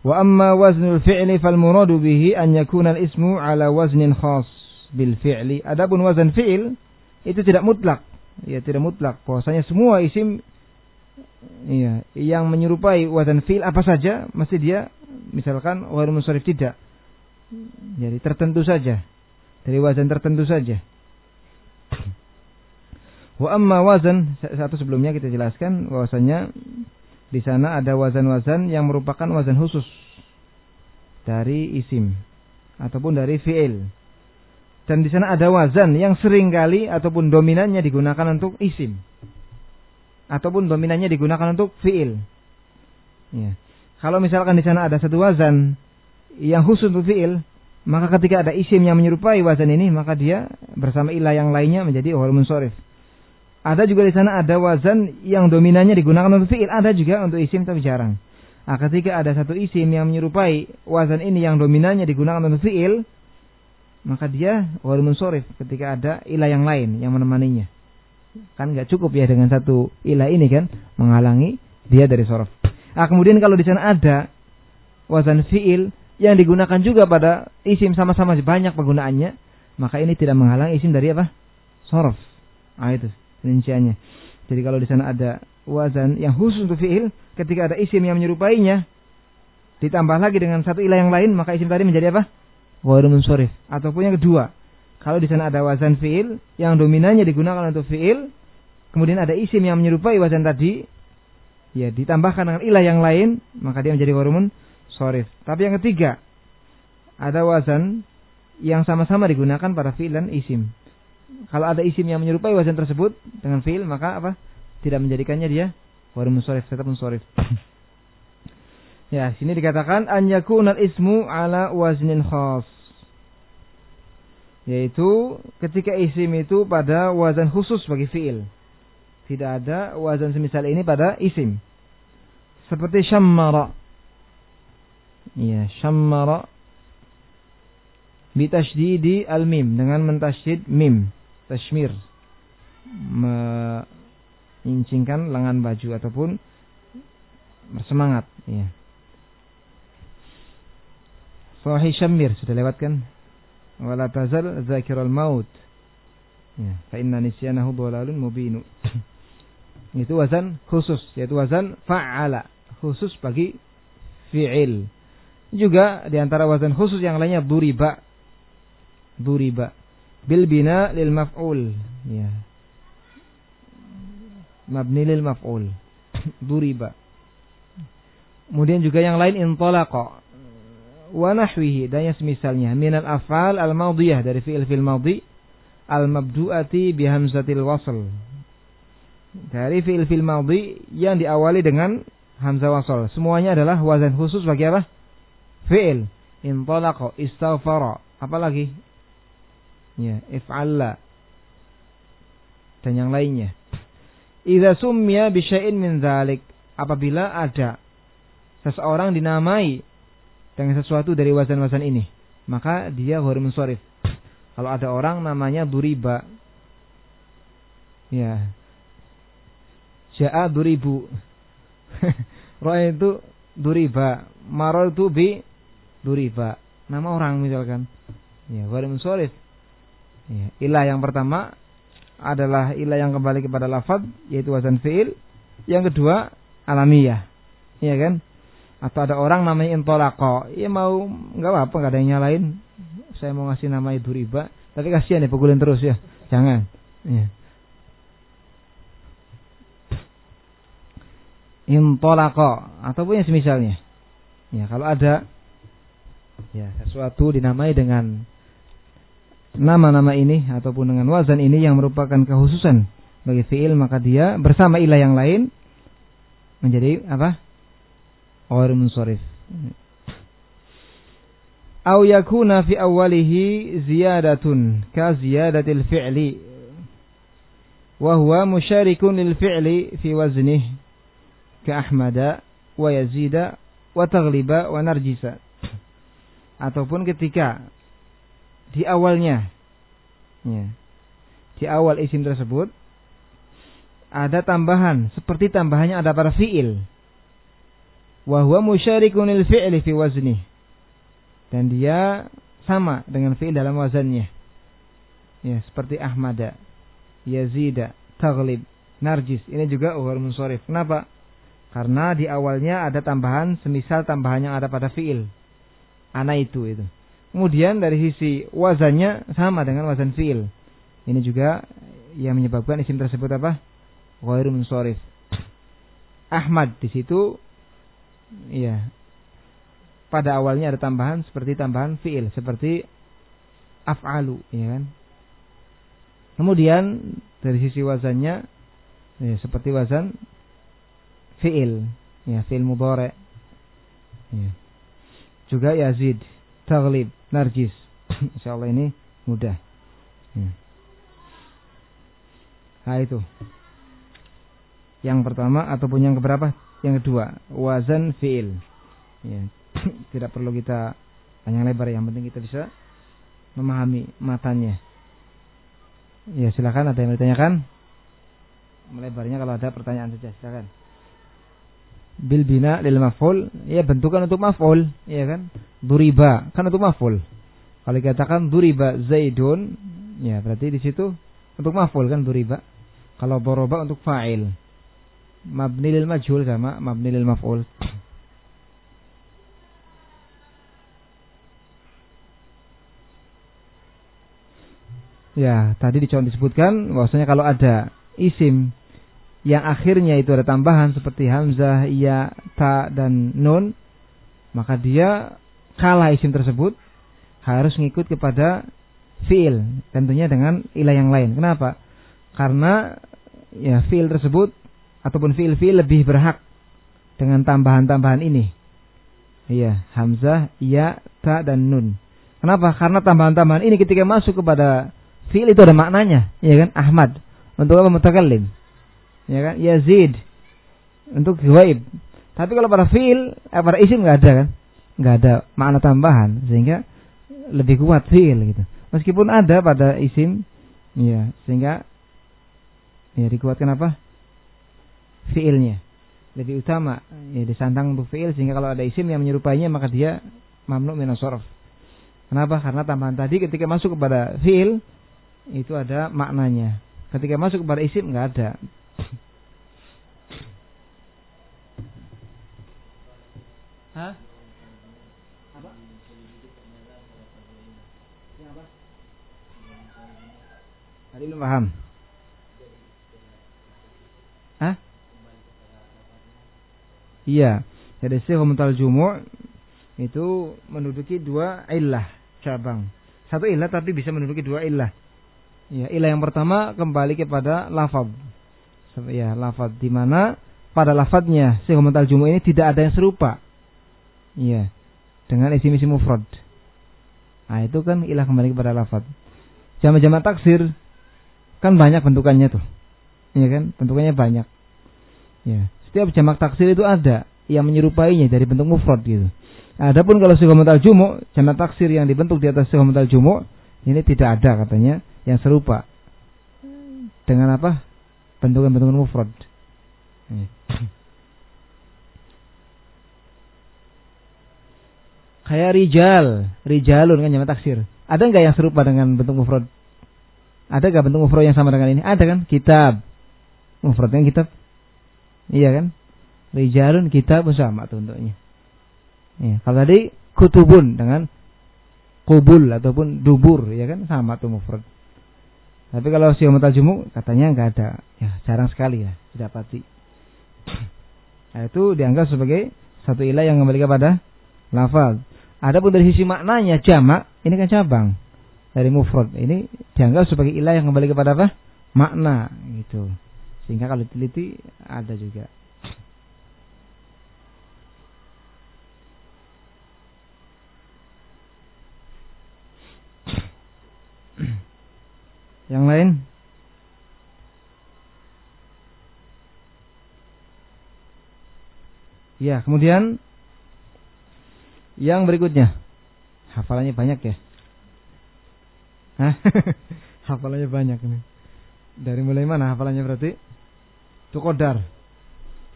Speaker 1: Wa amma waznul fi'li fal muradu bihi an yakuna al-ismu ala waznin khas bil fi'li. Adapun wazan fi'il itu tidak mutlak. Ya, tidak mutlak. Bahwasanya semua isim iya, yang menyerupai wazan fi'il apa saja mesti dia misalkan ghairu munsharif tidak. Jadi tertentu saja. Dari wazan tertentu saja. Wa amma wazan satu sebelumnya kita jelaskan bahwasanya di sana ada wazan-wazan yang merupakan wazan khusus dari isim ataupun dari fiil. Dan di sana ada wazan yang sering kali ataupun dominannya digunakan untuk isim ataupun dominannya digunakan untuk fiil. Ya. Kalau misalkan di sana ada satu wazan yang khusus untuk fiil, maka ketika ada isim yang menyerupai wazan ini, maka dia bersama ilah yang lainnya menjadi wal munsorif. Ada juga di sana ada wazan yang dominannya digunakan untuk fiil, ada juga untuk isim tapi jarang. Nah, ketika ada satu isim yang menyerupai wazan ini yang dominannya digunakan untuk fiil, maka dia wal munsorif ketika ada ilah yang lain yang menemaninya. Kan nggak cukup ya dengan satu ilah ini kan menghalangi dia dari sorof. Nah, kemudian kalau di sana ada wazan fiil yang digunakan juga pada isim sama-sama banyak penggunaannya, maka ini tidak menghalangi isim dari apa? Sorof. Ah itu rinciannya. Jadi kalau di sana ada wazan yang khusus untuk fiil, ketika ada isim yang menyerupainya, ditambah lagi dengan satu ilah yang lain, maka isim tadi menjadi apa? Ghairu munsharif. Ataupun yang kedua, kalau di sana ada wazan fiil yang dominannya digunakan untuk fiil, kemudian ada isim yang menyerupai wazan tadi, ya ditambahkan dengan ilah yang lain, maka dia menjadi ghairu munsharif. Tapi yang ketiga, ada wazan yang sama-sama digunakan pada fiil dan isim kalau ada isim yang menyerupai wazan tersebut dengan fiil maka apa? Tidak menjadikannya dia waru musorif tetap musorif. (laughs) ya, sini dikatakan an yakunal ismu ala waznin khas. Yaitu ketika isim itu pada wazan khusus bagi fiil. Tidak ada wazan semisal ini pada isim. Seperti syammara. Ya, syammara bitasydidi al-mim dengan mentasydid mim tashmir. Menyincingkan lengan baju ataupun bersemangat ya Sahih Syamir sudah lewat kan wala tazal zakirul maut. Ya fa inna nisyanahu dhalalun mubinu (coughs) itu wazan khusus yaitu wazan fa'ala khusus bagi fi'il. Juga di antara wazan khusus yang lainnya duriba. Duriba bil bina lil maf'ul. Ya. Mabni lil maf'ul. (coughs) Duriba. Kemudian juga yang lain intolaqa wa nahwihi. Dan yang semisalnya. Minal afal al madiyah dari fi'il fil madhi. Al mabdu'ati bi hamzatil wasl. Dari fi'il fil madhi yang diawali dengan hamzah wasl. Semuanya adalah wazan khusus bagi apa? Fi'il. Intalaqa. Istaghfara. Apalagi ya if'alla dan yang lainnya idza summiya bi syai'in min dzalik apabila ada seseorang dinamai dengan sesuatu dari wazan-wazan ini, maka dia harus mensorif. Kalau ada orang namanya duriba, ya, Ja'a duribu. (laughs) Roh itu duriba. Maro itu bi duriba. Nama orang misalkan. Ya, harus mensorif. Ya, ilah yang pertama adalah ilah yang kembali kepada lafad yaitu wazan fi'il. Yang kedua alamiah. Iya kan? atau ada orang namanya intolako ya mau nggak apa-apa nggak ada yang nyalain saya mau ngasih nama itu riba tapi kasihan ya pukulin terus ya jangan ya. intolako ataupun yang semisalnya ya kalau ada ya sesuatu dinamai dengan nama-nama ini ataupun dengan wazan ini yang merupakan kehususan bagi fiil maka dia bersama ilah yang lain menjadi apa? Awal munsorif. Au yakuna fi awalihi ziyadatun ka ziyadatil fi'li wa huwa lil fi'li fi waznih ka ahmada wa yazida wa taghliba wa narjisa ataupun ketika di awalnya ya, di awal isim tersebut ada tambahan seperti tambahannya ada pada fiil wa huwa musyarikun fi'li fi wazni. Dan dia sama dengan fi'il dalam wazannya. Ya, seperti Ahmada, Yazida, Taghlib, Narjis. Ini juga uhur munsharif. Kenapa? Karena di awalnya ada tambahan semisal tambahan yang ada pada fi'il. Ana itu itu. Kemudian dari sisi wazannya sama dengan wazan fi'il. Ini juga yang menyebabkan isim tersebut apa? Ghairu munsharif. Ahmad di situ Iya. Pada awalnya ada tambahan seperti tambahan fiil, seperti af'alu, ya kan? Kemudian dari sisi wazannya ya, seperti wazan fiil, ya fiil mudhari. Ya. Juga yazid, taglib, narjis. (clears throat) Insyaallah ini mudah. Ya. Nah itu. Yang pertama ataupun yang keberapa? Yang kedua, wazan fi'il. Ya, (clears throat) tidak perlu kita panjang lebar, yang penting kita bisa memahami matanya. Ya, silakan ada yang bertanyakan? Melebarnya kalau ada pertanyaan saja, silakan. Bil bina lil maf'ul, ya bentukan untuk maf'ul, ya kan? Duriba kan untuk maf'ul. Kalau dikatakan duriba Zaidun, ya berarti di situ untuk maf'ul kan duriba. Kalau boroba untuk fa'il mabni lil majhul sama mabni lil maf'ul. Ya, tadi disebutkan bahwasanya kalau ada isim yang akhirnya itu ada tambahan seperti hamzah, ya, ta dan nun, maka dia kalah isim tersebut harus ngikut kepada fiil, tentunya dengan ilah yang lain. Kenapa? Karena ya fiil tersebut ataupun fiil-fiil lebih berhak dengan tambahan-tambahan ini. Iya, hamzah, ya, ta dan nun. Kenapa? Karena tambahan-tambahan ini ketika masuk kepada fiil itu ada maknanya, ya kan? Ahmad untuk apa mutakallim. Ya kan? Yazid untuk ghaib. Tapi kalau pada fiil, eh, pada isim nggak ada kan? Nggak ada makna tambahan sehingga lebih kuat fiil gitu. Meskipun ada pada isim Ya, sehingga ya dikuatkan apa? Fiilnya. Lebih utama ya disandang untuk fiil sehingga kalau ada isim yang menyerupainya maka dia mamnu min Kenapa? Karena tambahan tadi ketika masuk kepada fiil itu ada maknanya. Ketika masuk kepada isim nggak ada. Hah? Apa? apa? Tadi belum paham. Hah? Iya. Jadi sihum jumu' itu menduduki dua illah cabang. Satu ilah tapi bisa menduduki dua ilah. Ya, ilah yang pertama kembali kepada lafaz. Ya, lafaz di mana pada lafadznya si komentar jumu ini tidak ada yang serupa. Iya. Dengan isim-isim mufrad. Nah, itu kan ilah kembali kepada lafaz. Jama-jama taksir kan banyak bentukannya tuh. Iya kan? Bentukannya banyak. Ya. Setiap jamak taksir itu ada yang menyerupainya dari bentuk mufrad gitu. Adapun kalau sihomtal jumu, jana taksir yang dibentuk di atas sihomtal jumu, ini tidak ada katanya yang serupa. Dengan apa? Bentukan-bentukan mufrad. Kayak rijal, rijalun kan jama taksir. Ada nggak yang serupa dengan bentuk mufrad? Ada nggak bentuk mufrad yang sama dengan ini? Ada kan? Kitab. Mufradnya kitab. Iya kan? Rijalun kitab sama tuh untuknya. Ya, kalau tadi kutubun dengan kubul ataupun dubur ya kan sama tuh mufrad. Tapi kalau si jumu katanya nggak ada, ya jarang sekali ya didapati. (clears throat) Nah, itu dianggap sebagai satu ilah yang kembali kepada lafaz. Adapun dari sisi maknanya jamak, ini kan cabang dari mufrad. Ini dianggap sebagai ilah yang kembali kepada apa? Makna gitu. Sehingga kalau diteliti ada juga. Yang lain? Ya, kemudian yang berikutnya. Hafalannya banyak ya? Hah? (laughs) hafalannya banyak ini. Dari mulai mana hafalannya berarti? Itu kodar.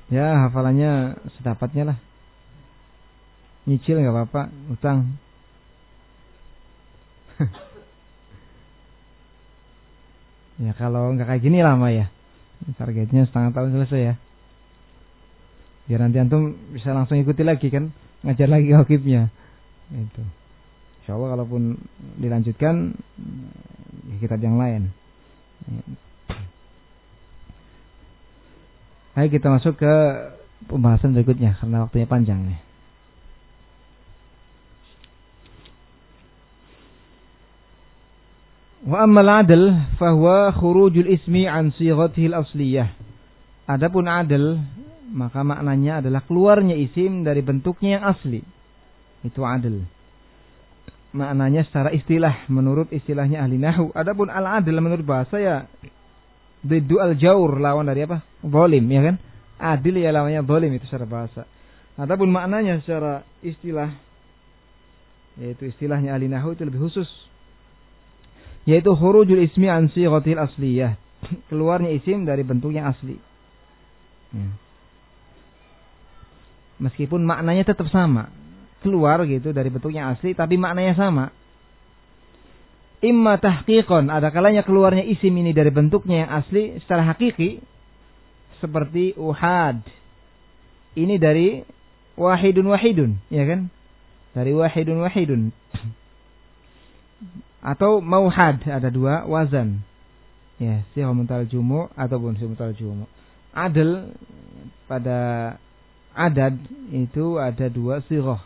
Speaker 1: Ya, hafalannya sedapatnya lah. Nyicil nggak apa-apa, utang. (laughs) Ya kalau nggak kayak gini lama ya. Targetnya setengah tahun selesai ya. Biar nanti antum bisa langsung ikuti lagi kan, ngajar lagi hakibnya. Itu. Insya Allah kalaupun dilanjutkan ya kitab yang lain. Ayo kita masuk ke pembahasan berikutnya karena waktunya panjang nih. Wa ammal adl fahuwa khurujul ismi an sighatihil asliyah. Adapun adl maka maknanya adalah keluarnya isim dari bentuknya yang asli. Itu adl. Maknanya secara istilah menurut istilahnya ahli nahu. Adapun al adl menurut bahasa ya Didu al jaur lawan dari apa? Zalim ya kan? Adil ya lawannya zalim itu secara bahasa. Adapun maknanya secara istilah yaitu istilahnya ahli nahu itu lebih khusus yaitu hurujul ismi an sighatil asliyah. (clears throat) Keluarnya isim dari bentuk yang asli. Ya. meskipun maknanya tetap sama. Keluar gitu dari bentuk yang asli tapi maknanya sama. Imma tahqiqon ada kalanya keluarnya isim ini dari bentuknya yang asli secara hakiki seperti uhad. Ini dari wahidun wahidun ya kan? Dari wahidun wahidun (clears throat) atau mauhad ada dua wazan. Ya sihomuntal jumu ataupun sihomuntal jumu adil pada adad itu ada dua sihoh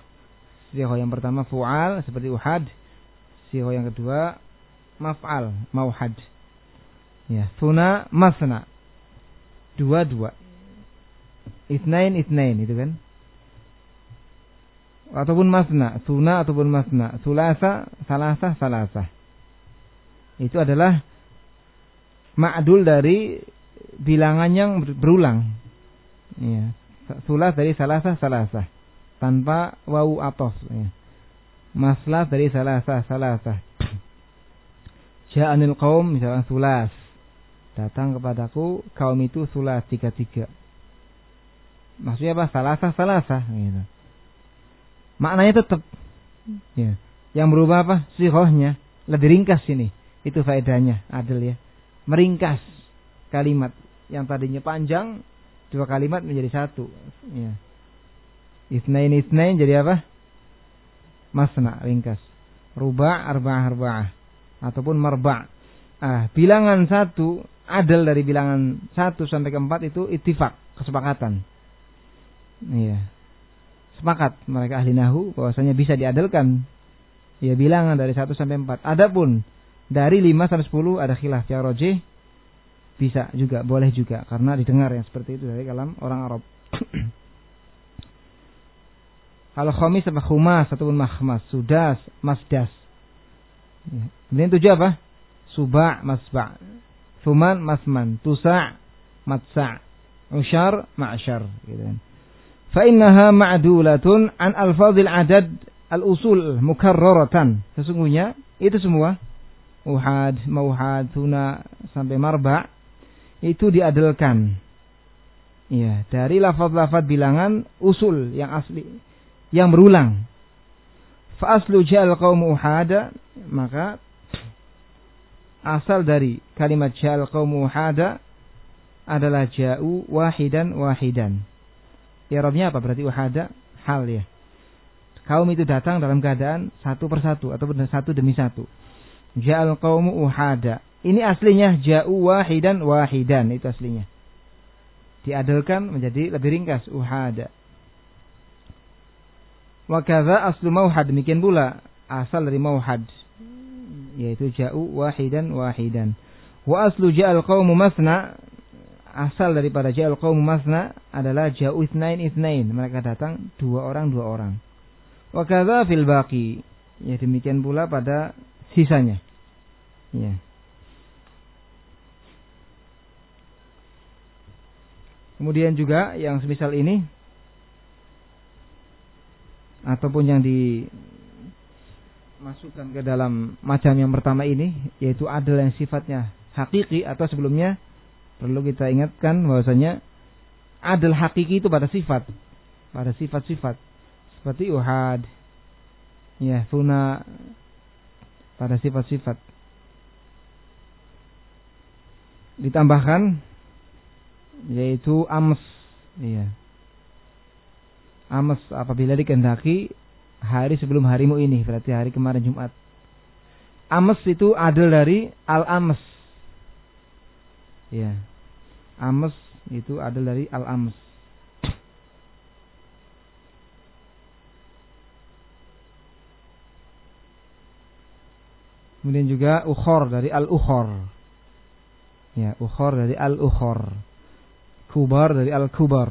Speaker 1: sihoh yang pertama fu'al seperti uhad. Sihoh yang kedua maf'al mauhad ya tuna masna. Dua dua itnain itnain itu kan ataupun masna, suna ataupun masna, sulasa, salasa, salasa. Itu adalah ma'dul dari bilangan yang berulang. Ya. Sulas dari salasa, salasa. Tanpa wau atos. Ya. Maslah dari salasa, salasa. (clears throat) Ja'anil kaum misalkan sulas. Datang kepadaku kaum itu sulas tiga-tiga. Maksudnya apa? Salasah salasah gitu. Maknanya tetap ya. Yang berubah apa? Sihohnya lebih ringkas ini. Itu faedahnya adil ya. Meringkas kalimat yang tadinya panjang dua kalimat menjadi satu. Ya. Isnain isnain jadi apa? Masna ringkas. Ruba arba'ah arba'ah ataupun marba. Ah, bilangan satu adil dari bilangan satu sampai ke empat itu itifak kesepakatan. Iya. Sepakat mereka ahli nahu bahwasanya bisa diadilkan. Ya bilangan dari satu sampai empat. Adapun dari lima sampai sepuluh ada khilaf ya bisa juga boleh juga karena didengar yang seperti itu dari kalam orang Arab. (clears throat) Kalau khomis sama khumas ataupun mahmas, sudas, masdas. Ya. Kemudian tujuh apa? Suba, masba. Fuman, masman. Tusa, matsa. Ushar, ma'ashar. Gitu kan. Fa'innaha ma'dulatun an alfadil adad al-usul mukarraratan. Sesungguhnya itu semua uhad, mauhad, tuna sampai marba itu diadilkan. Ya, dari lafaz-lafaz bilangan usul yang asli yang berulang. Fa'aslu ja'al qaum uhada maka asal dari kalimat ja'al qaum uhada adalah ja'u wahidan wahidan. I'rabnya apa? Berarti wahada hal ya. Kaum itu datang dalam keadaan satu persatu atau satu demi satu. Ja'al qaumu uhada. Ini aslinya ja'u wahidan wahidan itu aslinya. Diadalkan menjadi lebih ringkas uhada. Wa kadza aslu mauhad demikian pula asal dari mauhad yaitu ja'u wahidan wahidan. Wa aslu ja'al qaumu masna asal daripada ja'al qaum masna adalah ja'u itsnain itsnain. Mereka datang dua orang dua orang. Wa kadza fil baqi. Ya demikian pula pada sisanya. Ya. Kemudian juga yang semisal ini ataupun yang dimasukkan ke dalam macam yang pertama ini yaitu adil yang sifatnya hakiki atau sebelumnya Perlu kita ingatkan bahwasanya adil hakiki itu pada sifat, pada sifat-sifat seperti uhad, ya funa pada sifat-sifat. Ditambahkan yaitu ams, ya. Ams apabila dikehendaki hari sebelum harimu ini, berarti hari kemarin Jumat. Ams itu adil dari al-ams, Ya. Ames itu adalah dari al-ames. Kemudian juga ukhor dari al-ukhor. Ya, ukhor dari al-ukhor. Kubar dari al-kubar.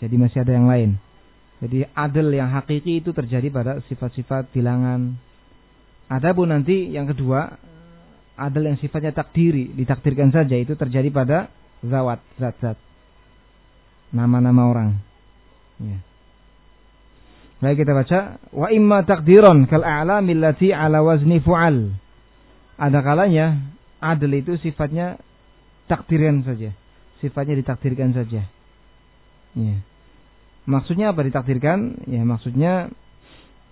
Speaker 1: Jadi masih ada yang lain. Jadi adil yang hakiki itu terjadi pada sifat-sifat bilangan. Adapun nanti yang kedua, adil yang sifatnya takdiri, ditakdirkan saja itu terjadi pada zawat, zat-zat. Nama-nama orang. Ya. Baik kita baca, wa imma takdiron kal a'lamil lati ala wazni fu'al. Ada kalanya adil itu sifatnya takdirkan saja. Sifatnya ditakdirkan saja. Ya. Maksudnya apa ditakdirkan? Ya maksudnya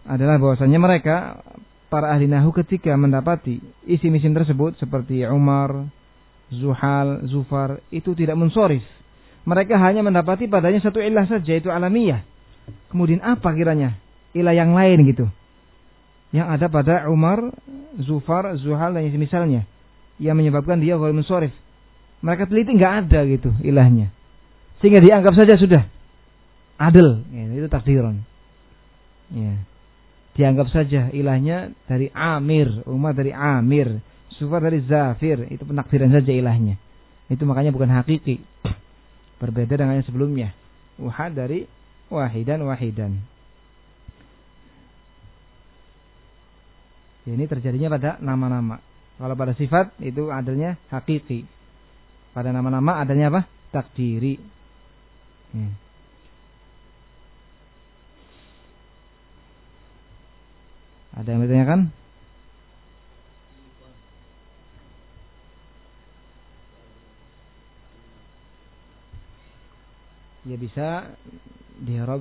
Speaker 1: adalah bahwasanya mereka para ahli nahu ketika mendapati isim-isim tersebut seperti Umar, Zuhal, Zufar itu tidak mensoris. Mereka hanya mendapati padanya satu ilah saja itu alamiah. Kemudian apa kiranya? Ilah yang lain gitu. Yang ada pada Umar, Zufar, Zuhal dan misalnya yang menyebabkan dia kalau mensorif. Mereka teliti nggak ada gitu ilahnya. Sehingga dianggap saja sudah adil. Ya, itu takdiran. Ya. Dianggap saja ilahnya dari Amir umat dari Amir Sufar dari Zafir itu penakdiran saja ilahnya. Itu makanya bukan hakiki. (clears throat) Berbeda dengan yang sebelumnya. Wahad dari wahidan wahidan. Ya, ini terjadinya pada nama-nama. Kalau pada sifat itu adanya hakiki. Pada nama-nama adanya apa? Takdiri. Ya. Ada yang ditanyakan? Ya bisa di Arab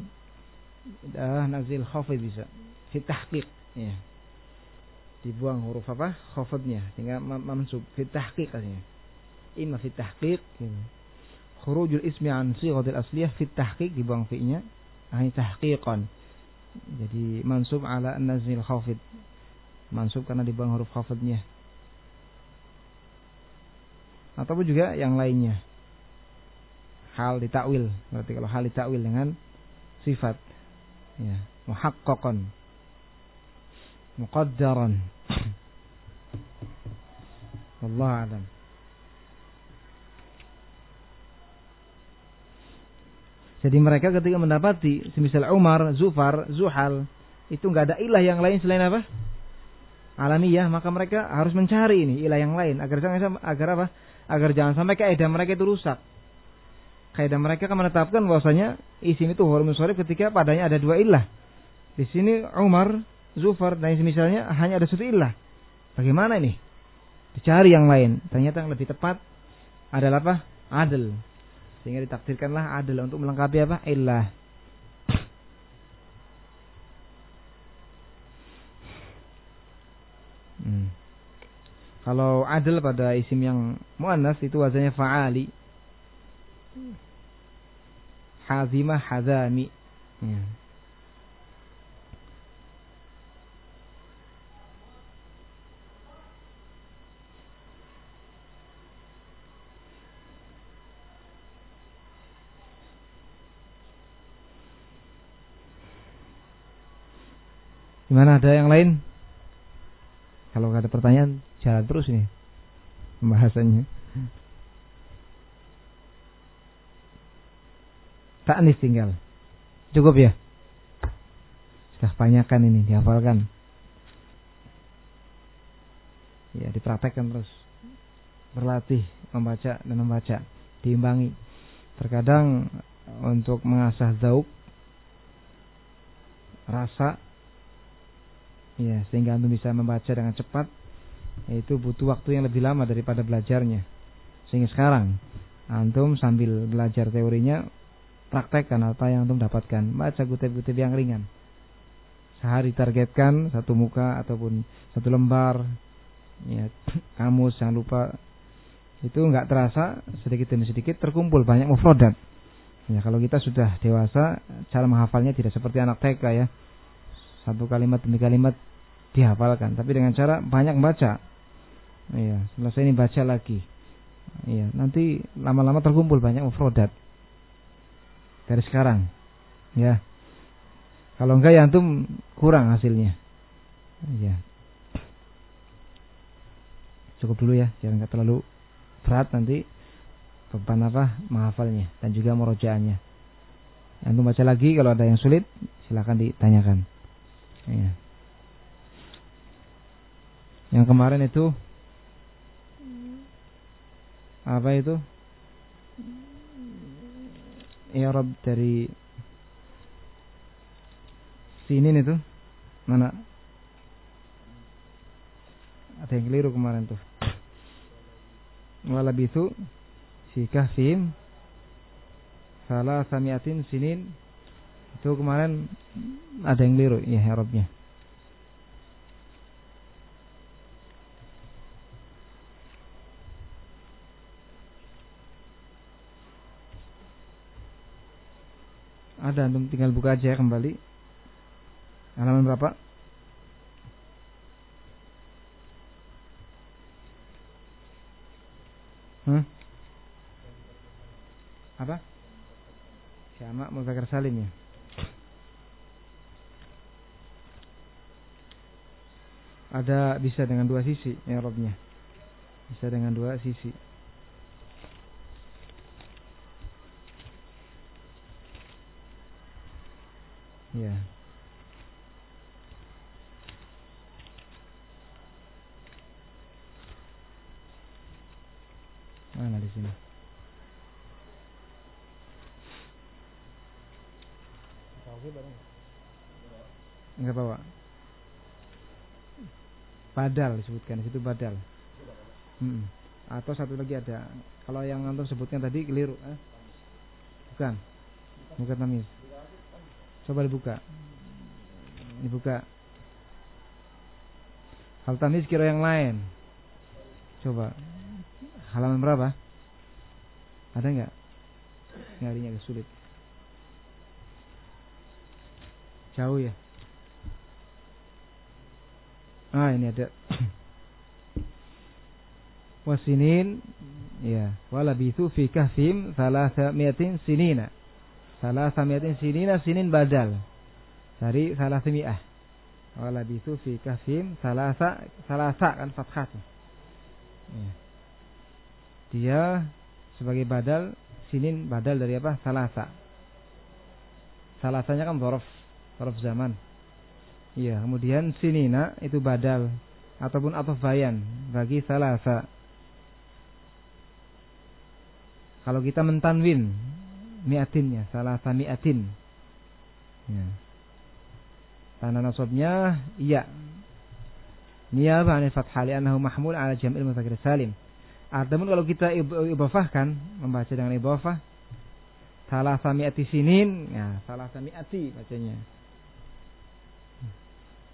Speaker 1: uh, nazil khafid bisa. Fi tahqiq ya. Dibuang huruf apa? Khafidnya sehingga mansub fi tahqiq katanya. Imma fi tahqiq gitu. Khurujul ismi an sighatil asliyah fi tahqiq dibuang fi-nya hanya tahqiqan. Jadi mansub ala nazil khafid. Mansub karena dibuang huruf khafidnya. Ataupun juga yang lainnya. Hal ditakwil. Berarti kalau hal ditakwil dengan sifat. Ya, muhaqqaqan. Muqaddaran. (clears throat) Allah alam. Jadi mereka ketika mendapati semisal Umar, Zufar, Zuhal, itu nggak ada ilah yang lain selain apa? Alamiyah, maka mereka harus mencari ini ilah yang lain agar jangan agar apa? Agar jangan sampai kaidah mereka itu rusak. Kaidah mereka akan menetapkan bahwasanya isim itu huruf musorif ketika padanya ada dua ilah. Di sini Umar, Zufar dan semisalnya hanya ada satu ilah. Bagaimana ini? Dicari yang lain. Ternyata yang lebih tepat adalah apa? Adil sehingga ditakdirkanlah adil untuk melengkapi apa? Illah. Hmm. Kalau adil pada isim yang muannas itu wazannya fa'ali. Hazimah hazami. Hmm. Gimana ada yang lain? Kalau ada pertanyaan, jalan terus ini pembahasannya. Taknis tinggal. Cukup ya? Sudah banyakkan ini, dihafalkan. Ya, dipraktekkan terus. Berlatih, membaca dan membaca. Diimbangi. Terkadang untuk mengasah zauk, rasa, ya sehingga antum bisa membaca dengan cepat itu butuh waktu yang lebih lama daripada belajarnya. Sehingga sekarang antum sambil belajar teorinya praktekkan apa yang antum dapatkan. Baca kutip-kutip yang ringan. Sehari targetkan satu muka ataupun satu lembar ya (clears throat) kamus jangan lupa. Itu nggak terasa sedikit demi sedikit terkumpul banyak mufrodat ya kalau kita sudah dewasa cara menghafalnya tidak seperti anak TK ya satu kalimat demi kalimat dihafalkan. Tapi dengan cara banyak baca. Iya selesai ini baca lagi. Iya nanti lama-lama terkumpul banyak mufrodat. Dari sekarang. Ya. Kalau enggak ya antum kurang hasilnya. Iya. Cukup dulu ya jangan enggak terlalu berat nanti beban apa menghafalnya dan juga merojaannya antum baca lagi kalau ada yang sulit silahkan ditanyakan Ya. Yang kemarin itu apa itu? Ya Rob dari sini itu mana? Ada yang keliru kemarin tuh. Walabitu si kahfim salah samiatin sinin itu kemarin ada yang liru ya Arabnya. Ada, antum tinggal buka aja kembali. Halaman berapa? Hmm? Apa? Syama Muzakar Salim ya. Ada bisa dengan dua sisi robnya bisa dengan dua sisi. Ya. Mana di sini? Enggak bawa. Badal disebutkan di situ badal. Hmm. Atau satu lagi ada. Kalau yang antum sebutkan tadi keliru. Eh? Bukan. Bukan tamis. Coba dibuka. Dibuka. Hal tamis kira yang lain. Coba. Halaman berapa? Ada nggak? Nyarinya sulit. Jauh ya. Ah ini ada. Wasinin ya wala bitu fi kahfim miatin sinina. miatin sinina sinin badal. Dari salasami'ah. Wala bitu fi kahfim salasa salasa kan fathah. Ya. Dia sebagai badal sinin badal dari apa? Salasa. Salasanya kan dhorof, dhorof zaman. Iya, kemudian sinina itu badal ataupun atau bayan bagi salasa. Kalau kita mentanwin miatinnya, salasa miatin. Ya. Tanda nasabnya iya. Niyabah anil fathah li'annahu mahmul ala jam'il mudzakkar salim. Adapun kalau kita ibafahkan membaca dengan ibafah salah samiati sinin, ya salah samiati bacanya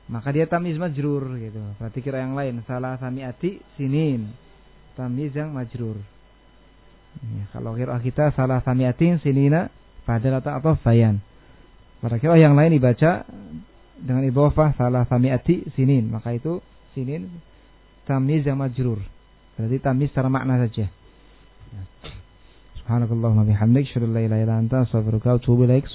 Speaker 1: maka dia tamiz majrur gitu. Berarti kira yang lain salah samiati sinin. Tamiz yang majrur. Ya, kalau kira kita salah samiatin sinina pada atau atau bayan. Pada kira yang lain dibaca dengan ibofah salah samiati sinin. Maka itu sinin tamiz yang majrur. Berarti tamiz secara makna saja. Ya. Subhanakallahumma bihamdik, syukur la ilaha illa anta, astaghfiruka wa atubu ilaik.